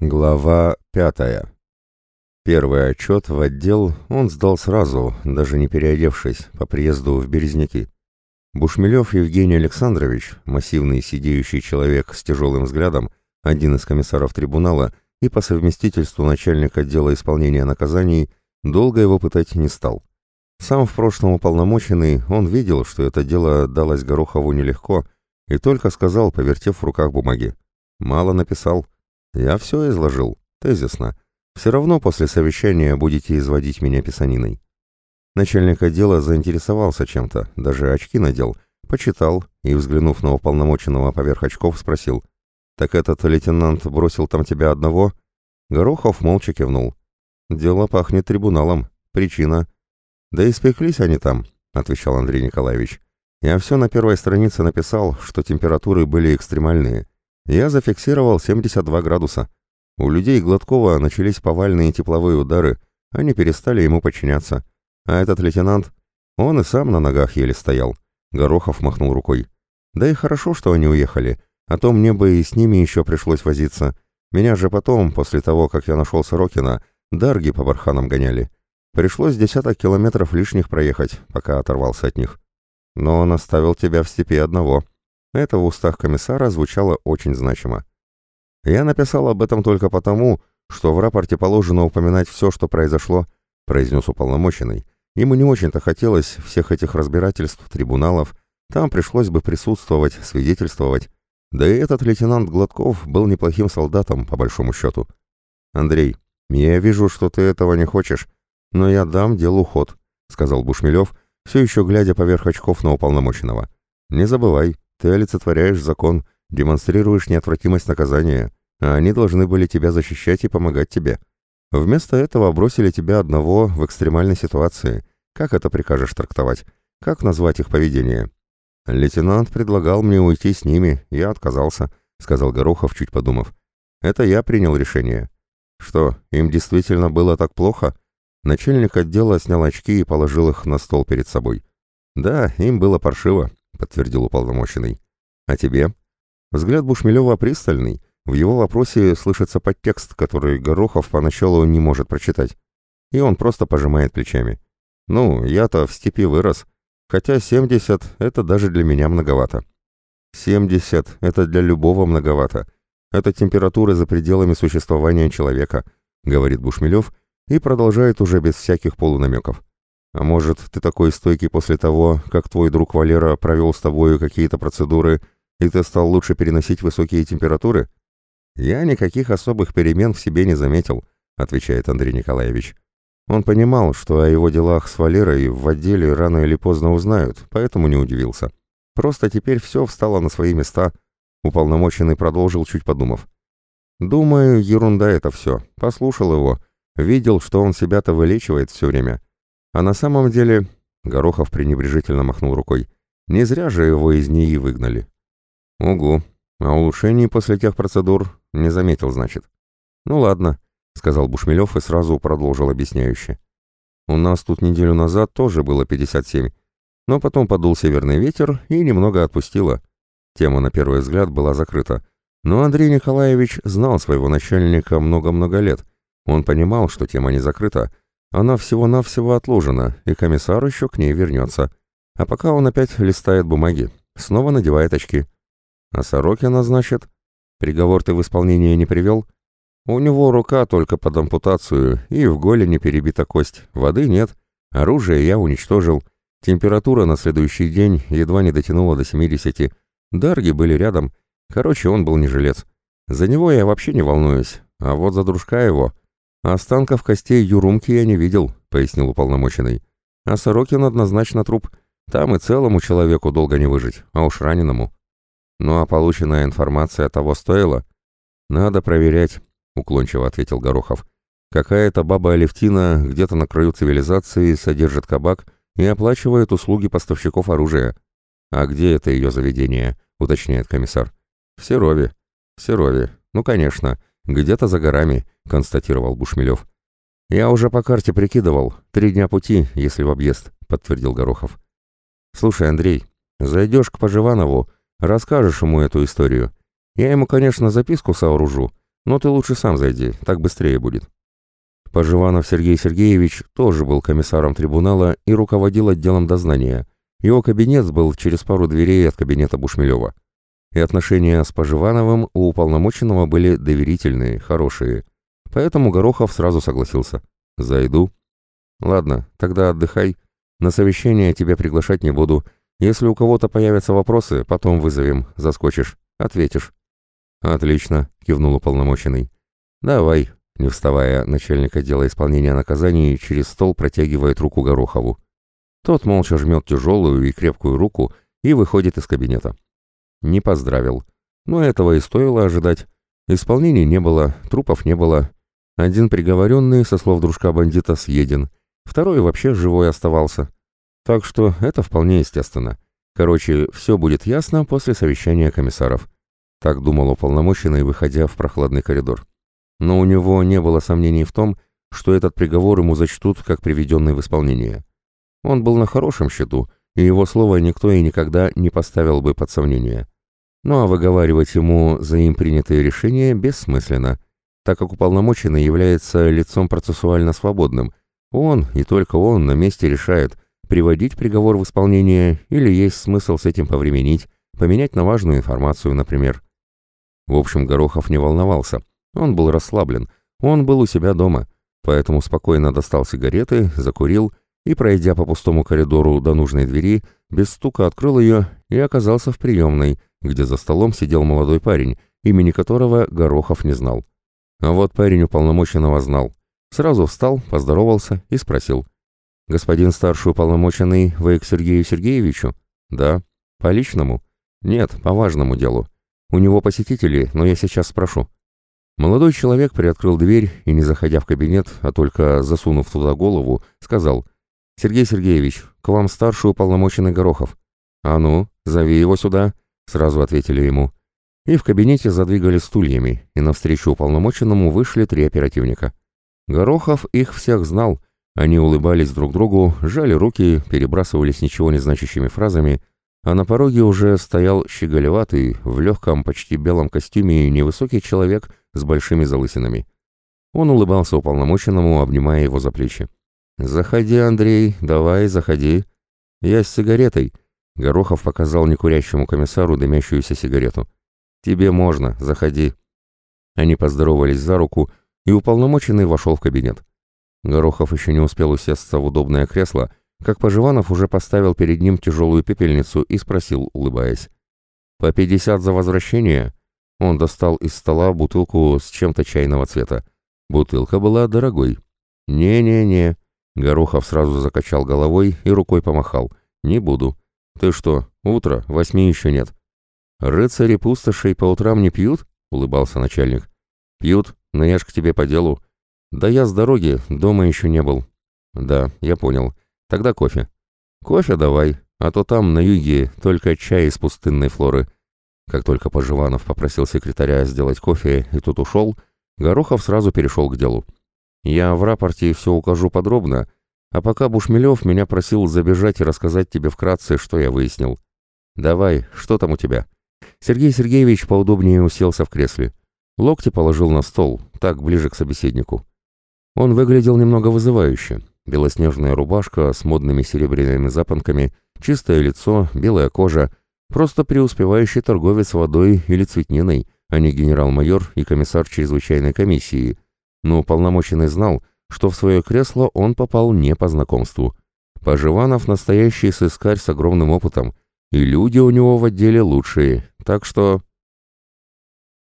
Глава пятая. Первый отчет в отдел он сдал сразу, даже не переодевшись, по приезду в Березники. Бушмелев Евгений Александрович, массивный сидеющий человек с тяжелым взглядом, один из комиссаров трибунала и по совместительству начальник отдела исполнения наказаний, долго его пытать не стал. Сам в прошлом уполномоченный, он видел, что это дело далось Горохову нелегко, и только сказал, повертев в руках бумаги. Мало написал. Я все изложил, тезисно. Все равно после совещания будете изводить меня писаниной. Начальник отдела заинтересовался чем-то, даже очки надел, почитал и, взглянув на уполномоченного поверх очков, спросил. «Так этот лейтенант бросил там тебя одного?» Горохов молча кивнул. «Дело пахнет трибуналом. Причина?» «Да испеклись они там», — отвечал Андрей Николаевич. «Я все на первой странице написал, что температуры были экстремальные. Я зафиксировал 72 градуса. У людей Гладкова начались повальные тепловые удары, они перестали ему подчиняться. А этот лейтенант, он и сам на ногах еле стоял. Горохов махнул рукой. Да и хорошо, что они уехали, а то мне бы и с ними еще пришлось возиться. Меня же потом, после того, как я нашел Сорокина, дарги по барханам гоняли. Пришлось десяток километров лишних проехать, пока оторвался от них. Но он оставил тебя в степи одного, это в устах комиссара звучало очень значимо. «Я написал об этом только потому, что в рапорте положено упоминать все, что произошло», произнес уполномоченный. Ему не очень-то хотелось всех этих разбирательств, трибуналов. Там пришлось бы присутствовать, свидетельствовать. Да и этот лейтенант Гладков был неплохим солдатом, по большому счету. «Андрей, я вижу, что ты этого не хочешь, но я дам делу ход», сказал Бушмелев, все еще глядя поверх очков на уполномоченного. «Не забывай, ты олицетворяешь закон, демонстрируешь неотвратимость наказания, а они должны были тебя защищать и помогать тебе. Вместо этого бросили тебя одного в экстремальной ситуации. Как это прикажешь трактовать? Как назвать их поведение? Лейтенант предлагал мне уйти с ними, я отказался, сказал Горохов, чуть подумав. Это я принял решение. Что, им действительно было так плохо? Начальник отдела снял очки и положил их на стол перед собой. Да, им было паршиво, — подтвердил уполномоченный. «А тебе?» Взгляд Бушмелева пристальный. В его вопросе слышится подтекст, который Горохов поначалу не может прочитать. И он просто пожимает плечами. «Ну, я-то в степи вырос. Хотя 70 — это даже для меня многовато». «70 — это для любого многовато. Это температура за пределами существования человека», — говорит Бушмелев и продолжает уже без всяких полунамеков. А может, ты такой стойкий после того, как твой друг Валера провел с тобой какие-то процедуры, и ты стал лучше переносить высокие температуры? Я никаких особых перемен в себе не заметил, отвечает Андрей Николаевич. Он понимал, что о его делах с Валерой в отделе рано или поздно узнают, поэтому не удивился. Просто теперь все встало на свои места. Уполномоченный продолжил, чуть подумав. «Думаю, ерунда это все. Послушал его. Видел, что он себя-то вылечивает все время. А на самом деле, Горохов пренебрежительно махнул рукой, не зря же его из НИИ выгнали. Угу, а улучшений после тех процедур не заметил, значит. Ну ладно, сказал Бушмелев и сразу продолжил объясняюще. У нас тут неделю назад тоже было 57, но потом подул северный ветер и немного отпустило. Тема на первый взгляд была закрыта. Но Андрей Николаевич знал своего начальника много-много лет. Он понимал, что тема не закрыта, она всего-навсего отложена, и комиссар еще к ней вернется. А пока он опять листает бумаги, снова надевает очки. А Сорокина, значит? Приговор ты в исполнение не привел? У него рука только под ампутацию, и в голени перебита кость. Воды нет. Оружие я уничтожил. Температура на следующий день едва не дотянула до 70. Дарги были рядом. Короче, он был не жилец. За него я вообще не волнуюсь. А вот за дружка его... «Останков костей Юрумки я не видел», — пояснил уполномоченный. «А Сорокин однозначно труп. Там и целому человеку долго не выжить, а уж раненому». «Ну а полученная информация того стоила?» «Надо проверять», — уклончиво ответил Горохов. «Какая-то баба Алевтина где-то на краю цивилизации содержит кабак и оплачивает услуги поставщиков оружия». «А где это ее заведение?» — уточняет комиссар. «В Серове». «В Серове. Ну, конечно. Где-то за горами», — констатировал Бушмелев. «Я уже по карте прикидывал. Три дня пути, если в объезд», — подтвердил Горохов. «Слушай, Андрей, зайдешь к Поживанову, расскажешь ему эту историю. Я ему, конечно, записку сооружу, Но ты лучше сам зайди, так быстрее будет». Поживанов Сергей Сергеевич тоже был комиссаром трибунала и руководил отделом дознания. Его кабинет был через пару дверей от кабинета Бушмелева. И отношения с Поживановым у уполномоченного были доверительные, хорошие. Поэтому Горохов сразу согласился. «Зайду». «Ладно, тогда отдыхай. На совещание тебя приглашать не буду. Если у кого-то появятся вопросы, потом вызовем, заскочишь, ответишь». «Отлично», — кивнул уполномоченный. «Давай», — не вставая, начальник отдела исполнения наказаний через стол протягивает руку Горохову. Тот молча жмет тяжелую и крепкую руку и выходит из кабинета. Не поздравил. Но этого и стоило ожидать. Исполнений не было, трупов не было. Один приговоренный, со слов дружка бандита, съеден. Второй вообще живой оставался. Так что это вполне естественно. Короче, все будет ясно после совещания комиссаров. Так думал уполномоченный, выходя в прохладный коридор. Но у него не было сомнений в том, что этот приговор ему зачтут как приведенный в исполнение. Он был на хорошем счету, и его слово никто и никогда не поставил бы под сомнение. Ну а выговаривать ему за им принятые решения бессмысленно, так как уполномоченный является лицом процессуально свободным. Он, и только он, на месте решает, приводить приговор в исполнение или есть смысл с этим повременить, поменять на важную информацию, например. В общем, Горохов не волновался. Он был расслаблен, он был у себя дома, поэтому спокойно достал сигареты, закурил и, пройдя по пустому коридору до нужной двери, без стука открыл ее и оказался в приемной, где за столом сидел молодой парень, имени которого Горохов не знал. А вот парень уполномоченного знал. Сразу встал, поздоровался и спросил. «Господин старший уполномоченный, вы к Сергею Сергеевичу?» «Да». «По личному?» «Нет, по важному делу. У него посетители, но я сейчас спрошу». Молодой человек приоткрыл дверь и, не заходя в кабинет, а только засунув туда голову, сказал «Сергей Сергеевич, к вам старший уполномоченный Горохов». «А ну, зови его сюда», — сразу ответили ему. И в кабинете задвигали стульями, и навстречу уполномоченному вышли три оперативника. Горохов их всех знал. Они улыбались друг другу, жали руки, перебрасывались ничего не значащими фразами, а на пороге уже стоял щеголеватый, в легком, почти белом костюме невысокий человек с большими залысинами. Он улыбался уполномоченному, обнимая его за плечи. «Заходи, Андрей, давай, заходи. Я с сигаретой». Горохов показал некурящему комиссару дымящуюся сигарету. «Тебе можно, заходи». Они поздоровались за руку, и уполномоченный вошел в кабинет. Горохов еще не успел усесться в удобное кресло, как Поживанов уже поставил перед ним тяжелую пепельницу и спросил, улыбаясь. «По пятьдесят за возвращение?» Он достал из стола бутылку с чем-то чайного цвета. Бутылка была дорогой. «Не-не-не». Горохов сразу закачал головой и рукой помахал. «Не буду». «Ты что, утро, восьми еще нет». «Рыцари пустошей по утрам не пьют?» — улыбался начальник. «Пьют, но я ж к тебе по делу». «Да я с дороги, дома еще не был». «Да, я понял. Тогда кофе». «Кофе давай, а то там, на юге, только чай из пустынной флоры». Как только Поживанов попросил секретаря сделать кофе и тут ушел, Горохов сразу перешел к делу. «Я в рапорте все укажу подробно, а пока Бушмелев меня просил забежать и рассказать тебе вкратце, что я выяснил. Давай, что там у тебя?» Сергей Сергеевич поудобнее уселся в кресле. Локти положил на стол, так ближе к собеседнику. Он выглядел немного вызывающе. Белоснежная рубашка с модными серебряными запонками, чистое лицо, белая кожа, Просто преуспевающий торговец водой или цветниной, а не генерал-майор и комиссар чрезвычайной комиссии. Но полномоченный знал, что в свое кресло он попал не по знакомству. Поживанов настоящий сыскарь с огромным опытом, и люди у него в отделе лучшие, так что...